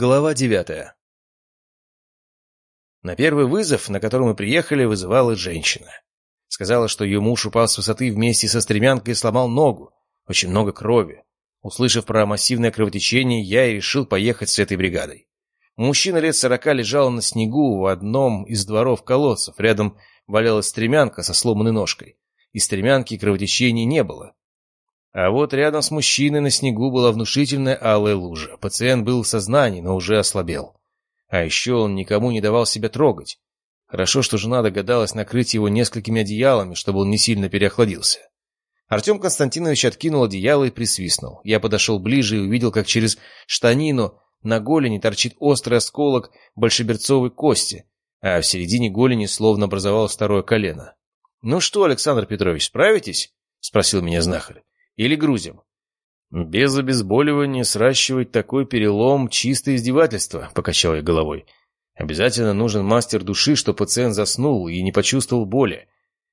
Глава девятая На первый вызов, на который мы приехали, вызывала женщина. Сказала, что ее муж упал с высоты вместе со стремянкой и сломал ногу. Очень много крови. Услышав про массивное кровотечение, я и решил поехать с этой бригадой. Мужчина лет сорока лежал на снегу в одном из дворов колодцев. Рядом валялась стремянка со сломанной ножкой. Из стремянки кровотечения не было. А вот рядом с мужчиной на снегу была внушительная алая лужа. Пациент был в сознании, но уже ослабел. А еще он никому не давал себя трогать. Хорошо, что жена догадалась накрыть его несколькими одеялами, чтобы он не сильно переохладился. Артем Константинович откинул одеяло и присвистнул. Я подошел ближе и увидел, как через штанину на голени торчит острый осколок большеберцовой кости, а в середине голени словно образовалось второе колено. «Ну что, Александр Петрович, справитесь?» — спросил меня знахарь. Или грузим. Без обезболивания сращивать такой перелом — чистое издевательство, — покачал я головой. Обязательно нужен мастер души, чтобы пациент заснул и не почувствовал боли.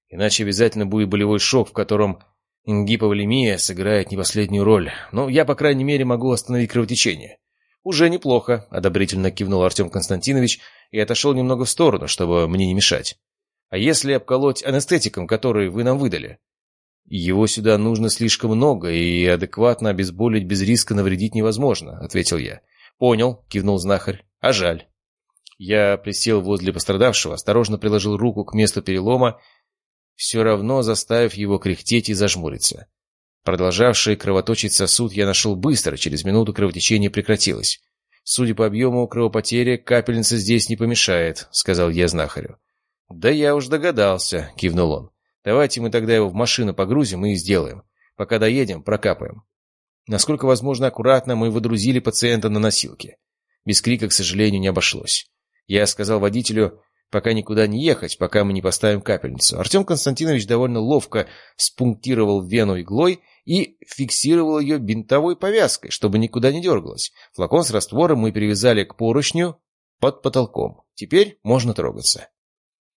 Иначе обязательно будет болевой шок, в котором гиповолемия сыграет не последнюю роль. Но я, по крайней мере, могу остановить кровотечение. «Уже неплохо», — одобрительно кивнул Артем Константинович и отошел немного в сторону, чтобы мне не мешать. «А если обколоть анестетиком, который вы нам выдали?» «Его сюда нужно слишком много, и адекватно обезболить без риска навредить невозможно», — ответил я. «Понял», — кивнул знахарь. «А жаль». Я присел возле пострадавшего, осторожно приложил руку к месту перелома, все равно заставив его кряхтеть и зажмуриться. Продолжавший кровоточить сосуд я нашел быстро, через минуту кровотечение прекратилось. «Судя по объему кровопотери, капельница здесь не помешает», — сказал я знахарю. «Да я уж догадался», — кивнул он. Давайте мы тогда его в машину погрузим и сделаем. Пока доедем, прокапаем. Насколько возможно аккуратно мы выдрузили пациента на носилки. Без крика, к сожалению, не обошлось. Я сказал водителю, пока никуда не ехать, пока мы не поставим капельницу. Артем Константинович довольно ловко спунктировал вену иглой и фиксировал ее бинтовой повязкой, чтобы никуда не дергалась. Флакон с раствором мы привязали к поручню под потолком. Теперь можно трогаться.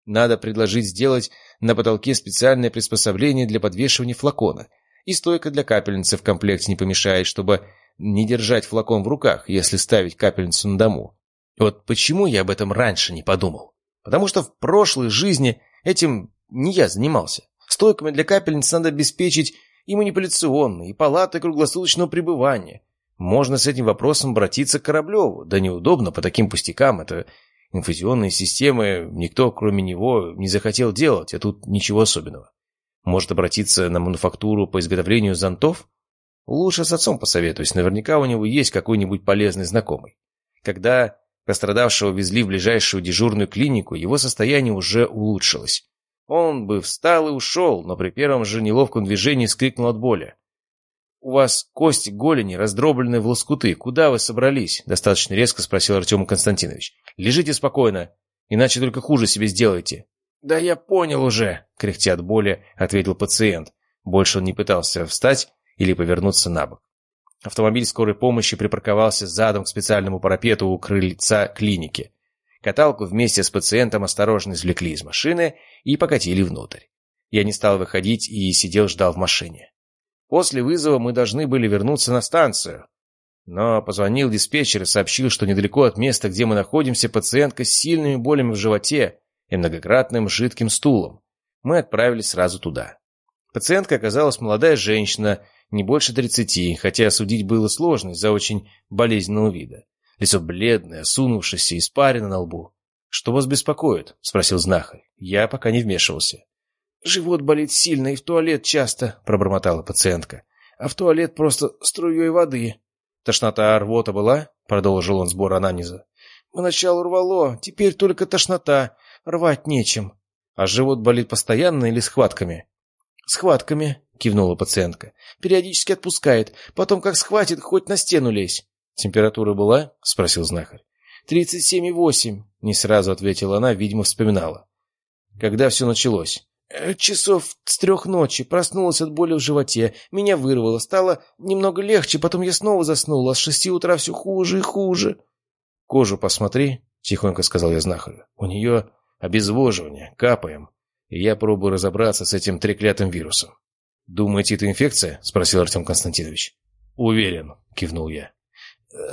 Надо предложить сделать на потолке специальное приспособление для подвешивания флакона. И стойка для капельницы в комплекте не помешает, чтобы не держать флакон в руках, если ставить капельницу на дому. Вот почему я об этом раньше не подумал? Потому что в прошлой жизни этим не я занимался. Стойками для капельниц надо обеспечить и манипуляционные, и палаты круглосуточного пребывания. Можно с этим вопросом обратиться к Кораблеву. Да неудобно по таким пустякам, это Инфузионные системы никто, кроме него, не захотел делать, а тут ничего особенного. Может обратиться на мануфактуру по изготовлению зонтов? Лучше с отцом посоветуюсь, наверняка у него есть какой-нибудь полезный знакомый. Когда пострадавшего везли в ближайшую дежурную клинику, его состояние уже улучшилось. Он бы встал и ушел, но при первом же неловком движении скрикнул от боли. «У вас кости голени раздроблены в лоскуты. Куда вы собрались?» Достаточно резко спросил Артем Константинович. «Лежите спокойно, иначе только хуже себе сделаете». «Да я понял уже», — кряхтя от боли, ответил пациент. Больше он не пытался встать или повернуться на бок. Автомобиль скорой помощи припарковался задом к специальному парапету у крыльца клиники. Каталку вместе с пациентом осторожно извлекли из машины и покатили внутрь. Я не стал выходить и сидел ждал в машине. После вызова мы должны были вернуться на станцию. Но позвонил диспетчер и сообщил, что недалеко от места, где мы находимся, пациентка с сильными болями в животе и многократным жидким стулом. Мы отправились сразу туда. Пациентка оказалась молодая женщина, не больше тридцати, хотя судить было сложно из-за очень болезненного вида. Лицо бледное, осунувшееся, испарено на лбу. «Что вас беспокоит?» — спросил знахарь. Я пока не вмешивался. «Живот болит сильно и в туалет часто», — пробормотала пациентка. «А в туалет просто струей воды». «Тошнота, рвота была?» — продолжил он сбор анамнеза. «Поначалу рвало, теперь только тошнота. Рвать нечем». «А живот болит постоянно или схватками?» «Схватками», — кивнула пациентка. «Периодически отпускает. Потом как схватит, хоть на стену лезь». «Температура была?» — спросил знахарь. «Тридцать семь и восемь», — не сразу ответила она, видимо, вспоминала. «Когда все началось?» Э, часов с трех ночи. Проснулась от боли в животе. Меня вырвало. Стало немного легче, потом я снова заснула. С шести утра все хуже и хуже. «Кожу посмотри», — тихонько сказал я знахарю. «У нее обезвоживание. Капаем. И я пробую разобраться с этим треклятым вирусом». «Думаете, это инфекция?» — спросил Артем Константинович. «Уверен», — кивнул я.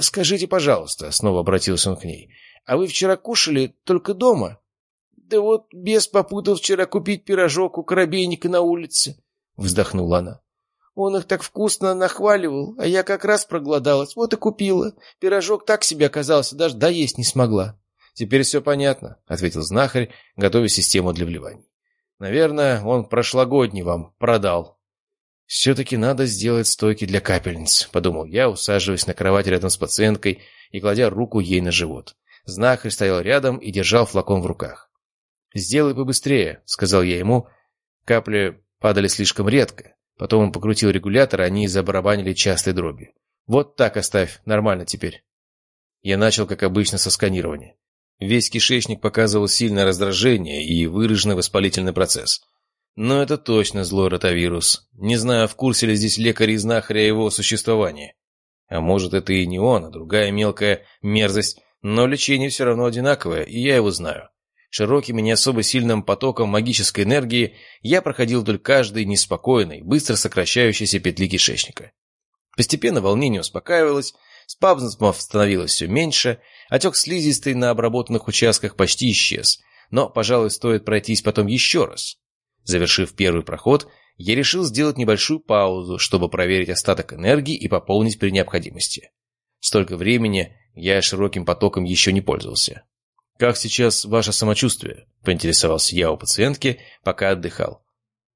скажите, пожалуйста», — снова обратился он к ней, — «а вы вчера кушали только дома?» «Да вот бес попутал вчера купить пирожок у коробейника на улице», — вздохнула она. «Он их так вкусно нахваливал, а я как раз проголодалась, вот и купила. Пирожок так себе оказался, даже доесть не смогла». «Теперь все понятно», — ответил знахарь, готовя систему для вливаний. «Наверное, он прошлогодний вам продал». «Все-таки надо сделать стойки для капельниц», — подумал я, усаживаясь на кровать рядом с пациенткой и кладя руку ей на живот. Знахарь стоял рядом и держал флакон в руках. «Сделай побыстрее», — сказал я ему. Капли падали слишком редко. Потом он покрутил регулятор, они забарабанили частой дроби. «Вот так оставь, нормально теперь». Я начал, как обычно, со сканирования. Весь кишечник показывал сильное раздражение и выраженный воспалительный процесс. Но это точно злой ротавирус. Не знаю, в курсе ли здесь лекарь и знахаря его существования. А может, это и не он, а другая мелкая мерзость, но лечение все равно одинаковое, и я его знаю. Широким и не особо сильным потоком магической энергии я проходил вдоль каждой неспокойной, быстро сокращающейся петли кишечника. Постепенно волнение успокаивалось, спазмов становилось все меньше, отек слизистой на обработанных участках почти исчез, но, пожалуй, стоит пройтись потом еще раз. Завершив первый проход, я решил сделать небольшую паузу, чтобы проверить остаток энергии и пополнить при необходимости. Столько времени я широким потоком еще не пользовался. «Как сейчас ваше самочувствие?» – поинтересовался я у пациентки, пока отдыхал.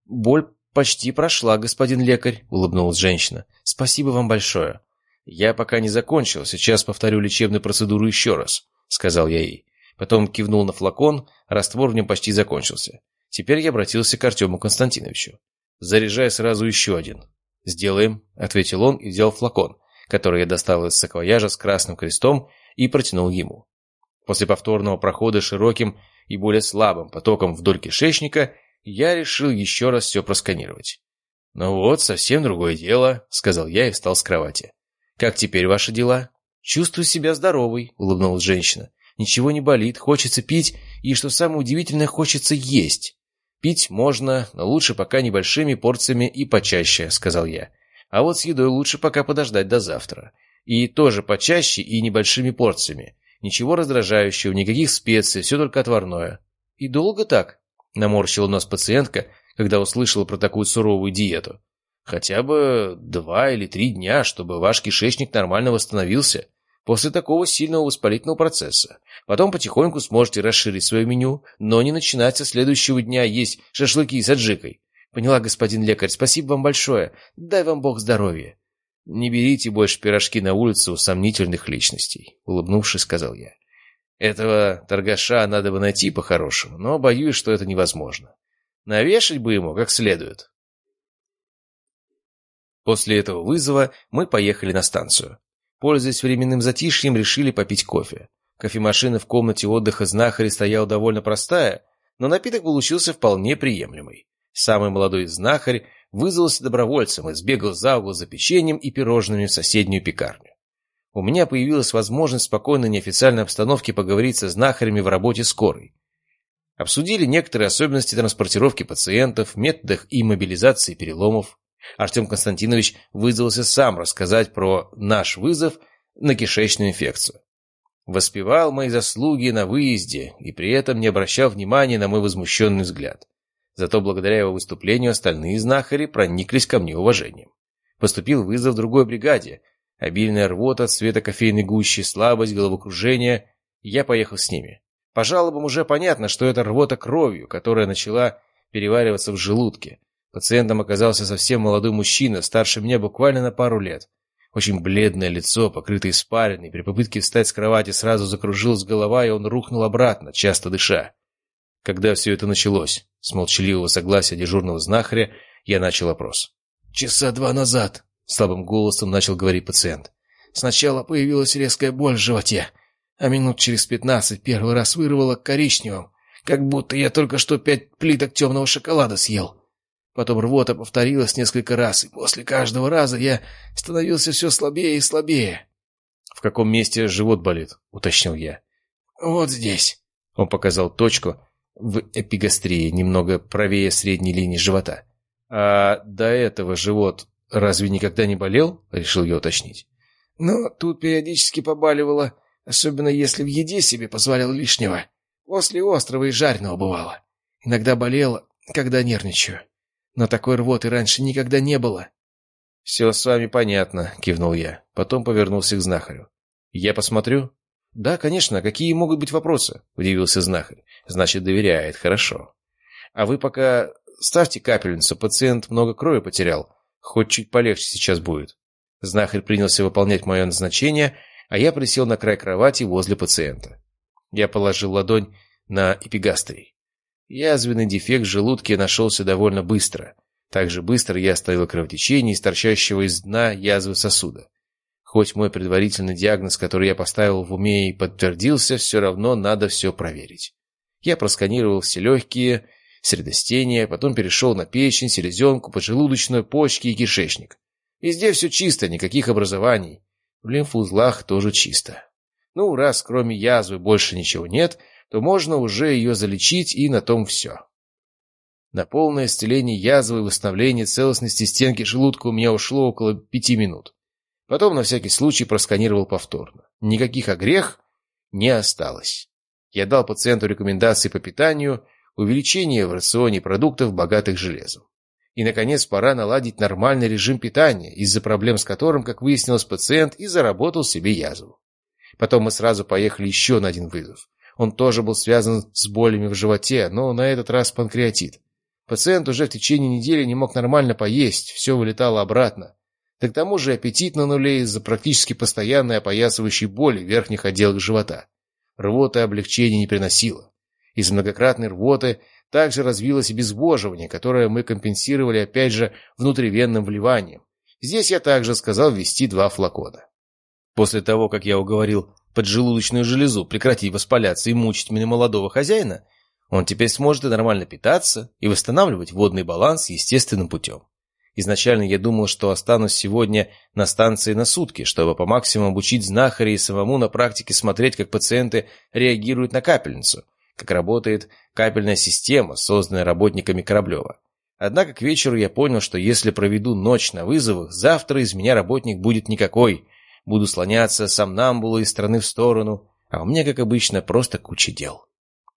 «Боль почти прошла, господин лекарь», – улыбнулась женщина. «Спасибо вам большое». «Я пока не закончил, сейчас повторю лечебную процедуру еще раз», — сказал я ей. Потом кивнул на флакон, раствор в нем почти закончился. Теперь я обратился к Артему Константиновичу. «Заряжай сразу еще один». «Сделаем», — ответил он и взял флакон, который я достал из саквояжа с красным крестом и протянул ему. После повторного прохода широким и более слабым потоком вдоль кишечника я решил еще раз все просканировать. «Ну вот, совсем другое дело», — сказал я и встал с кровати. «Как теперь ваши дела?» «Чувствую себя здоровой», — улыбнулась женщина. «Ничего не болит, хочется пить, и, что самое удивительное, хочется есть». «Пить можно, но лучше пока небольшими порциями и почаще», — сказал я. «А вот с едой лучше пока подождать до завтра. И тоже почаще и небольшими порциями. Ничего раздражающего, никаких специй, все только отварное». «И долго так?» — наморщила нос пациентка, когда услышала про такую суровую диету. Хотя бы два или три дня, чтобы ваш кишечник нормально восстановился после такого сильного воспалительного процесса. Потом потихоньку сможете расширить свое меню, но не начинать со следующего дня есть шашлыки с аджикой. Поняла, господин лекарь, спасибо вам большое. Дай вам бог здоровья. Не берите больше пирожки на улице у сомнительных личностей, улыбнувшись, сказал я. Этого торгаша надо бы найти по-хорошему, но боюсь, что это невозможно. Навешать бы ему как следует. После этого вызова мы поехали на станцию. Пользуясь временным затишьем, решили попить кофе. Кофемашина в комнате отдыха знахаря стояла довольно простая, но напиток получился вполне приемлемый. Самый молодой знахарь вызвался добровольцем и сбегал за угол за печеньем и пирожными в соседнюю пекарню. У меня появилась возможность в спокойной неофициальной обстановке поговорить со знахарями в работе скорой. Обсудили некоторые особенности транспортировки пациентов, методах и мобилизации переломов. Артем Константинович вызвался сам рассказать про наш вызов на кишечную инфекцию. Воспевал мои заслуги на выезде и при этом не обращал внимания на мой возмущенный взгляд. Зато благодаря его выступлению остальные знахари прониклись ко мне уважением. Поступил вызов другой бригаде. Обильная рвота, цвета кофейной гущи, слабость, головокружение. Я поехал с ними. По жалобам уже понятно, что это рвота кровью, которая начала перевариваться в желудке. Пациентом оказался совсем молодой мужчина, старше меня буквально на пару лет. Очень бледное лицо, покрытое испариной. При попытке встать с кровати сразу закружилась голова, и он рухнул обратно, часто дыша. Когда все это началось? С молчаливого согласия дежурного знахаря я начал опрос. «Часа два назад», — слабым голосом начал говорить пациент. «Сначала появилась резкая боль в животе, а минут через пятнадцать первый раз вырвало коричневым, как будто я только что пять плиток темного шоколада съел. Потом рвота повторилась несколько раз, и после каждого раза я становился все слабее и слабее. «В каком месте живот болит?» — уточнил я. «Вот здесь». Он показал точку в эпигастрии, немного правее средней линии живота. «А до этого живот разве никогда не болел?» — решил я уточнить. Но тут периодически побаливало, особенно если в еде себе позволял лишнего. После острова и жареного бывало. Иногда болело, когда нервничаю. Но такой рвоты раньше никогда не было. «Все с вами понятно», — кивнул я. Потом повернулся к знахарю. «Я посмотрю?» «Да, конечно. Какие могут быть вопросы?» — удивился знахарь. «Значит, доверяет. Хорошо. А вы пока ставьте капельницу. Пациент много крови потерял. Хоть чуть полегче сейчас будет». Знахарь принялся выполнять мое назначение, а я присел на край кровати возле пациента. Я положил ладонь на эпигастрий. Язвенный дефект в желудке нашелся довольно быстро — так же быстро я оставил кровотечение из торчащего из дна язвы сосуда. Хоть мой предварительный диагноз, который я поставил в уме и подтвердился, все равно надо все проверить. Я просканировал все легкие, средостения, потом перешел на печень, селезенку, поджелудочную, почки и кишечник. Везде все чисто, никаких образований. В лимфоузлах тоже чисто. Ну, раз кроме язвы больше ничего нет, то можно уже ее залечить, и на том все. На полное исцеление язвы и восстановление целостности стенки желудка у меня ушло около пяти минут. Потом на всякий случай просканировал повторно. Никаких огрех не осталось. Я дал пациенту рекомендации по питанию, увеличение в рационе продуктов, богатых железом. И, наконец, пора наладить нормальный режим питания, из-за проблем с которым, как выяснилось, пациент и заработал себе язву. Потом мы сразу поехали еще на один вызов. Он тоже был связан с болями в животе, но на этот раз панкреатит. Пациент уже в течение недели не мог нормально поесть, все вылетало обратно. Да к тому же аппетит на нуле из-за практически постоянной опоясывающей боли в верхних отделах живота. Рвота облегчения не приносила. Из многократной рвоты также развилось обезвоживание, которое мы компенсировали опять же внутривенным вливанием. Здесь я также сказал ввести два флакона. После того, как я уговорил поджелудочную железу прекратить воспаляться и мучить меня молодого хозяина, он теперь сможет и нормально питаться, и восстанавливать водный баланс естественным путем. Изначально я думал, что останусь сегодня на станции на сутки, чтобы по максимуму обучить знахаря и самому на практике смотреть, как пациенты реагируют на капельницу, как работает капельная система, созданная работниками Кораблева. Однако к вечеру я понял, что если проведу ночь на вызовах, завтра из меня работник будет никакой. Буду слоняться сам намбулы из стороны в сторону, а у меня, как обычно, просто куча дел.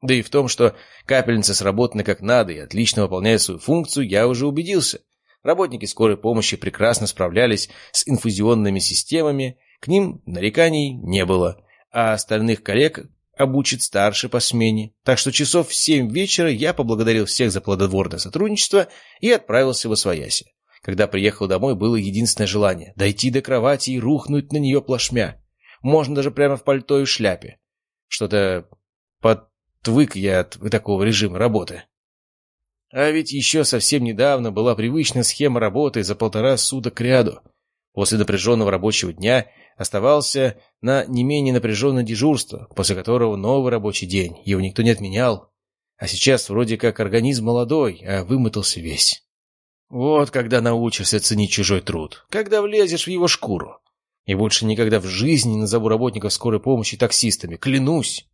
Да и в том, что капельница сработана как надо и отлично выполняет свою функцию, я уже убедился. Работники скорой помощи прекрасно справлялись с инфузионными системами, к ним нареканий не было, а остальных коллег обучит старший по смене. Так что часов в семь вечера я поблагодарил всех за плодотворное сотрудничество и отправился в Освояси. Когда приехал домой, было единственное желание — дойти до кровати и рухнуть на нее плашмя. Можно даже прямо в пальто и шляпе. Что-то под Твык я от такого режима работы. А ведь еще совсем недавно была привычная схема работы за полтора суток к ряду. После напряженного рабочего дня оставался на не менее напряженное дежурство, после которого новый рабочий день, его никто не отменял. А сейчас вроде как организм молодой, а вымотался весь. Вот когда научишься ценить чужой труд, когда влезешь в его шкуру. И больше никогда в жизни не назову работников скорой помощи таксистами, клянусь.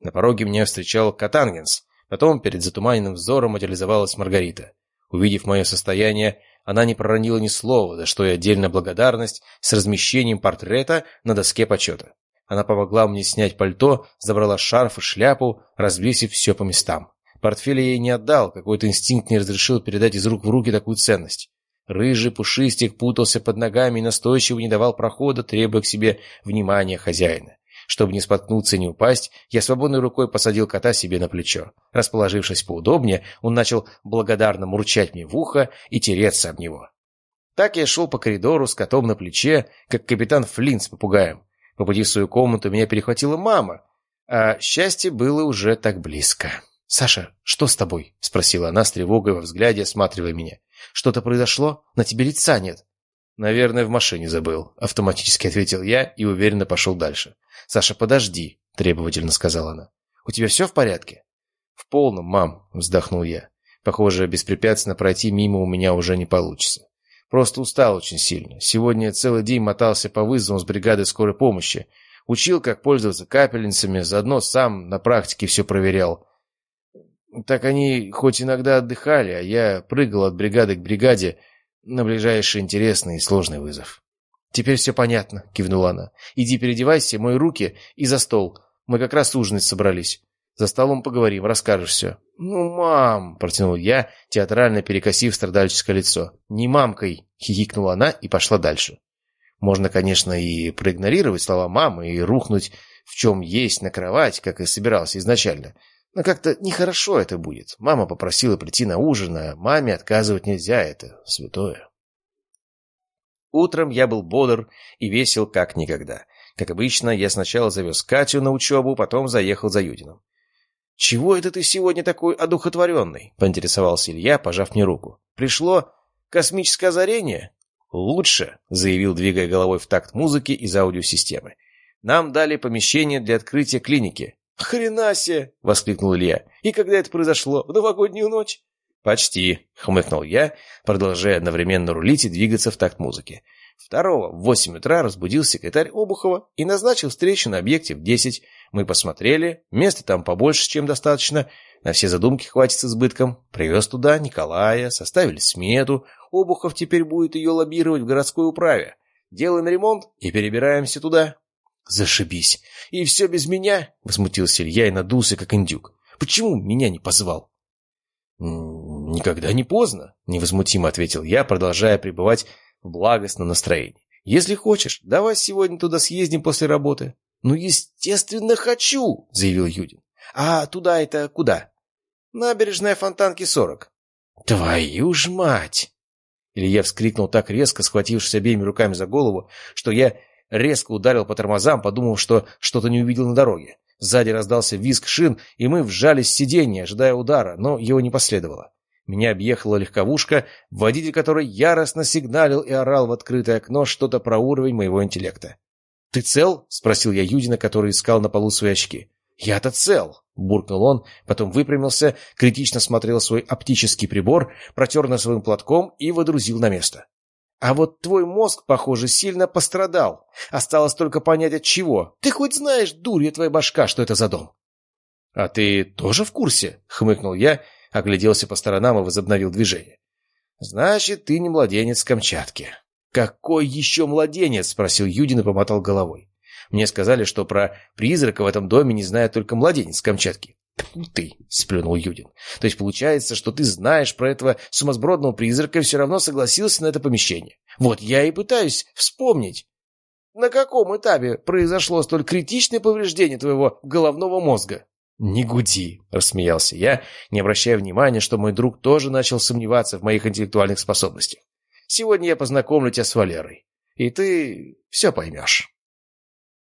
На пороге меня встречал Катангенс. Потом перед затуманенным взором материализовалась Маргарита. Увидев мое состояние, она не проронила ни слова, за что и отдельная благодарность с размещением портрета на доске почета. Она помогла мне снять пальто, забрала шарф и шляпу, развесив все по местам. Портфель ей не отдал, какой-то инстинкт не разрешил передать из рук в руки такую ценность. Рыжий пушистик путался под ногами и настойчиво не давал прохода, требуя к себе внимания хозяина. Чтобы не споткнуться и не упасть, я свободной рукой посадил кота себе на плечо. Расположившись поудобнее, он начал благодарно мурчать мне в ухо и тереться об него. Так я шел по коридору с котом на плече, как капитан Флинт с попугаем. По пути в свою комнату меня перехватила мама, а счастье было уже так близко. «Саша, что с тобой?» — спросила она с тревогой во взгляде, осматривая меня. «Что-то произошло? На тебе лица нет». «Наверное, в машине забыл», — автоматически ответил я и уверенно пошел дальше. «Саша, подожди», — требовательно сказала она. «У тебя все в порядке?» «В полном, мам», — вздохнул я. «Похоже, беспрепятственно пройти мимо у меня уже не получится. Просто устал очень сильно. Сегодня целый день мотался по вызовам с бригады скорой помощи. Учил, как пользоваться капельницами, заодно сам на практике все проверял. Так они хоть иногда отдыхали, а я прыгал от бригады к бригаде на ближайший интересный и сложный вызов. «Теперь все понятно», — кивнула она. «Иди переодевайся, мой руки и за стол. Мы как раз ужинать собрались. За столом поговорим, расскажешь все». «Ну, мам!» — протянул я, театрально перекосив страдальческое лицо. «Не мамкой!» — хихикнула она и пошла дальше. Можно, конечно, и проигнорировать слова мамы и рухнуть в чем есть на кровать, как и собирался изначально. Но как-то нехорошо это будет. Мама попросила прийти на ужин, а маме отказывать нельзя, это святое. Утром я был бодр и весел как никогда. Как обычно, я сначала завез Катю на учебу, потом заехал за Юдином. «Чего это ты сегодня такой одухотворенный?» — поинтересовался Илья, пожав мне руку. «Пришло космическое озарение?» «Лучше», — заявил, двигая головой в такт музыки из аудиосистемы. «Нам дали помещение для открытия клиники». «Хрена себе!» — воскликнул Илья. «И когда это произошло? В новогоднюю ночь?» «Почти», — хмыкнул я, продолжая одновременно рулить и двигаться в такт музыки. Второго в восемь утра разбудил секретарь Обухова и назначил встречу на объекте в десять. Мы посмотрели, места там побольше, чем достаточно, на все задумки хватит с избытком. Привез туда Николая, составили смету. Обухов теперь будет ее лоббировать в городской управе. Делаем ремонт и перебираемся туда. «Зашибись! И все без меня?» — возмутился Илья и надулся, как индюк. «Почему меня не позвал?» «Никогда не поздно», — невозмутимо ответил я, продолжая пребывать в благостном настроении. «Если хочешь, давай сегодня туда съездим после работы». «Ну, естественно, хочу», — заявил Юдин. «А туда это куда?» «Набережная Фонтанки 40». «Твою ж мать!» Илья вскрикнул так резко, схватившись обеими руками за голову, что я резко ударил по тормозам, подумав, что что-то не увидел на дороге. Сзади раздался визг шин, и мы вжались в сиденье, ожидая удара, но его не последовало. Меня объехала легковушка, водитель которой яростно сигналил и орал в открытое окно что-то про уровень моего интеллекта. «Ты цел?» — спросил я Юдина, который искал на полу свои очки. «Я-то цел!» — буркнул он, потом выпрямился, критично смотрел свой оптический прибор, протер носовым платком и водрузил на место. А вот твой мозг, похоже, сильно пострадал. Осталось только понять от чего. Ты хоть знаешь, дурья твоя башка, что это за дом? — А ты тоже в курсе? — хмыкнул я, огляделся по сторонам и возобновил движение. — Значит, ты не младенец Камчатки. — Какой еще младенец? — спросил Юдин и помотал головой. Мне сказали, что про призрака в этом доме не знает только младенец Камчатки. «Ты!» — сплюнул Юдин. «То есть получается, что ты знаешь про этого сумасбродного призрака и все равно согласился на это помещение. Вот я и пытаюсь вспомнить, на каком этапе произошло столь критичное повреждение твоего головного мозга?» «Не гуди!» — рассмеялся я, не обращая внимания, что мой друг тоже начал сомневаться в моих интеллектуальных способностях. «Сегодня я познакомлю тебя с Валерой, и ты все поймешь».